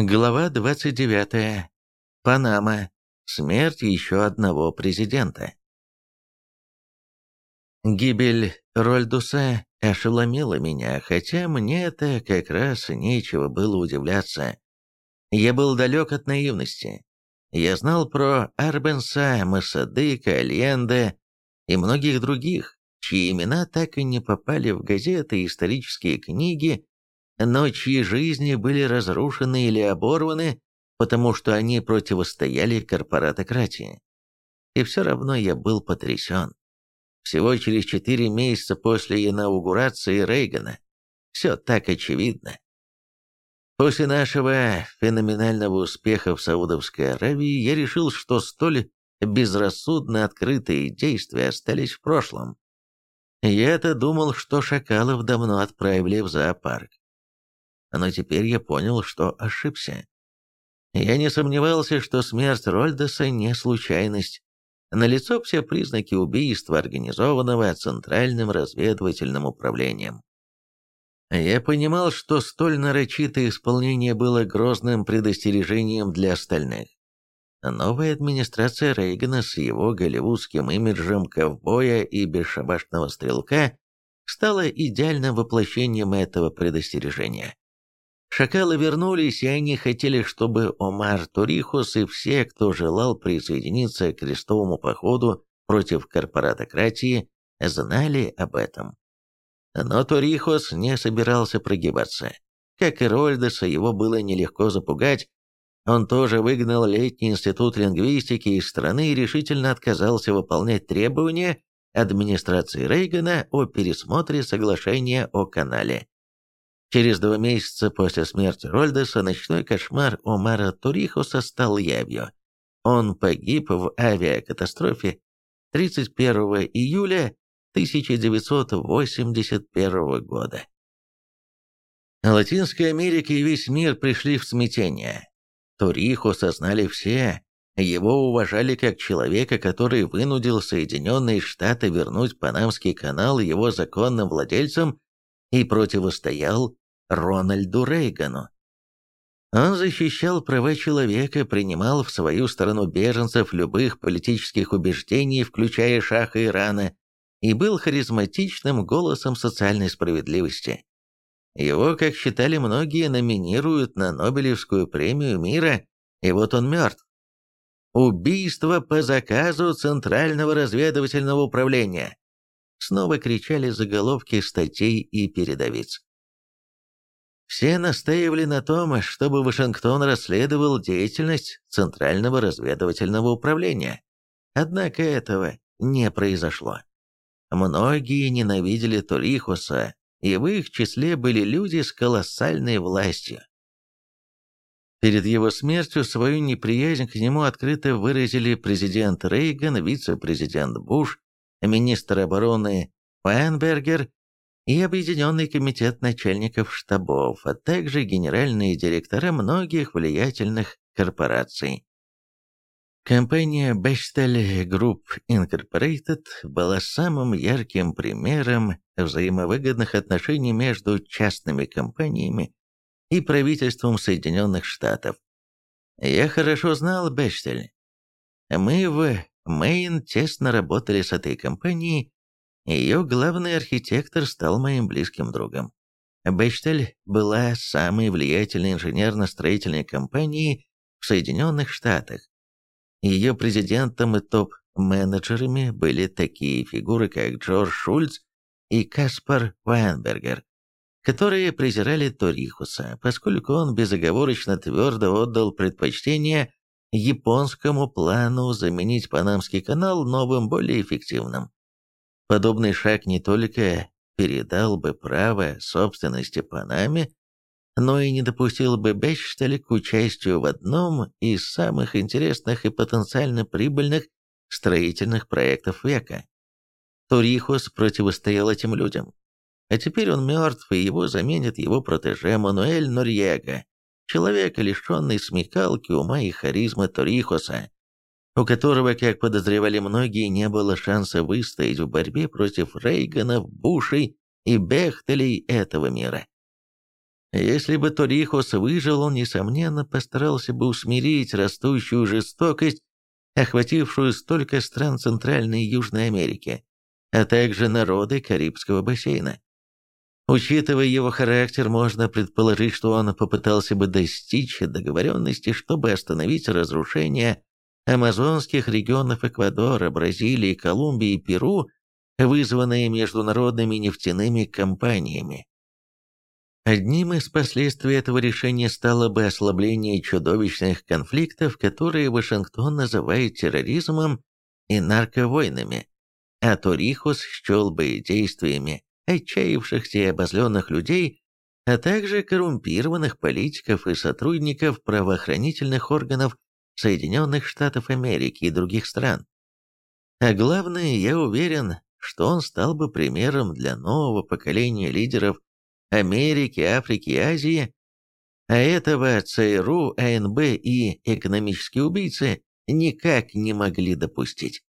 Глава 29. Панама. Смерть еще одного президента. Гибель Рольдуса ошеломила меня, хотя мне это как раз нечего было удивляться. Я был далек от наивности. Я знал про Арбенса, Масадыка, Альенде и многих других, чьи имена так и не попали в газеты и исторические книги, но чьи жизни были разрушены или оборваны, потому что они противостояли корпоратократии. И все равно я был потрясен. Всего через четыре месяца после инаугурации Рейгана. Все так очевидно. После нашего феноменального успеха в Саудовской Аравии я решил, что столь безрассудно открытые действия остались в прошлом. Я-то думал, что шакалов давно отправили в зоопарк но теперь я понял, что ошибся. Я не сомневался, что смерть Рольдеса не случайность. Налицо все признаки убийства, организованного Центральным разведывательным управлением. Я понимал, что столь нарочитое исполнение было грозным предостережением для остальных. Новая администрация Рейгана с его голливудским имиджем ковбоя и бесшабашного стрелка стала идеальным воплощением этого предостережения. Шакалы вернулись, и они хотели, чтобы Омар Торихос и все, кто желал присоединиться к крестовому походу против корпоратократии, знали об этом. Но Торихос не собирался прогибаться. Как и Рольдеса, его было нелегко запугать. Он тоже выгнал летний институт лингвистики из страны и решительно отказался выполнять требования администрации Рейгана о пересмотре соглашения о канале. Через два месяца после смерти Рольдеса ночной кошмар Омара Турихоса стал явью. Он погиб в авиакатастрофе 31 июля 1981 года. Латинская Америка и весь мир пришли в смятение. Турихо сознали все, его уважали как человека, который вынудил Соединенные Штаты вернуть Панамский канал его законным владельцам и противостоял Рональду Рейгану. Он защищал права человека, принимал в свою сторону беженцев любых политических убеждений, включая шаха Ирана, и был харизматичным голосом социальной справедливости. Его, как считали многие, номинируют на Нобелевскую премию мира, и вот он мертв. «Убийство по заказу Центрального разведывательного управления!» Снова кричали заголовки статей и передовиц. Все настаивали на том, чтобы Вашингтон расследовал деятельность Центрального разведывательного управления. Однако этого не произошло. Многие ненавидели Торихоса, и в их числе были люди с колоссальной властью. Перед его смертью свою неприязнь к нему открыто выразили президент Рейган, вице-президент Буш, министр обороны Файнбергер и Объединенный комитет начальников штабов, а также генеральные директора многих влиятельных корпораций. Компания Bechtel Group Incorporated была самым ярким примером взаимовыгодных отношений между частными компаниями и правительством Соединенных Штатов. Я хорошо знал Bechtel. Мы в Мэйн тесно работали с этой компанией ее главный архитектор стал моим близким другом. Бechtel была самой влиятельной инженерно-строительной компанией в Соединенных Штатах. Ее президентом и топ-менеджерами были такие фигуры, как Джордж Шульц и Каспар Вайнбергер, которые презирали Торихуса, поскольку он безоговорочно твердо отдал предпочтение японскому плану заменить Панамский канал новым, более эффективным. Подобный шаг не только передал бы право собственности Панаме, но и не допустил бы Бечштеля к участию в одном из самых интересных и потенциально прибыльных строительных проектов века. Торихос противостоял этим людям. А теперь он мертв, и его заменит его протеже Мануэль Норьего, человек, лишенный смекалки, ума и харизмы Торихоса, у которого, как подозревали многие, не было шанса выстоять в борьбе против Рейганов, Бушей и Бехтелей этого мира. Если бы Торихос выжил, он, несомненно, постарался бы усмирить растущую жестокость, охватившую столько стран Центральной и Южной Америки, а также народы Карибского бассейна. Учитывая его характер, можно предположить, что он попытался бы достичь договоренности, чтобы остановить разрушение амазонских регионов Эквадора, Бразилии, Колумбии и Перу, вызванные международными нефтяными компаниями. Одним из последствий этого решения стало бы ослабление чудовищных конфликтов, которые Вашингтон называет терроризмом и нарковойнами, а Торихус счел бы действиями отчаявшихся и обозленных людей, а также коррумпированных политиков и сотрудников правоохранительных органов Соединенных Штатов Америки и других стран. А главное, я уверен, что он стал бы примером для нового поколения лидеров Америки, Африки и Азии, а этого ЦРУ, АНБ и экономические убийцы никак не могли допустить.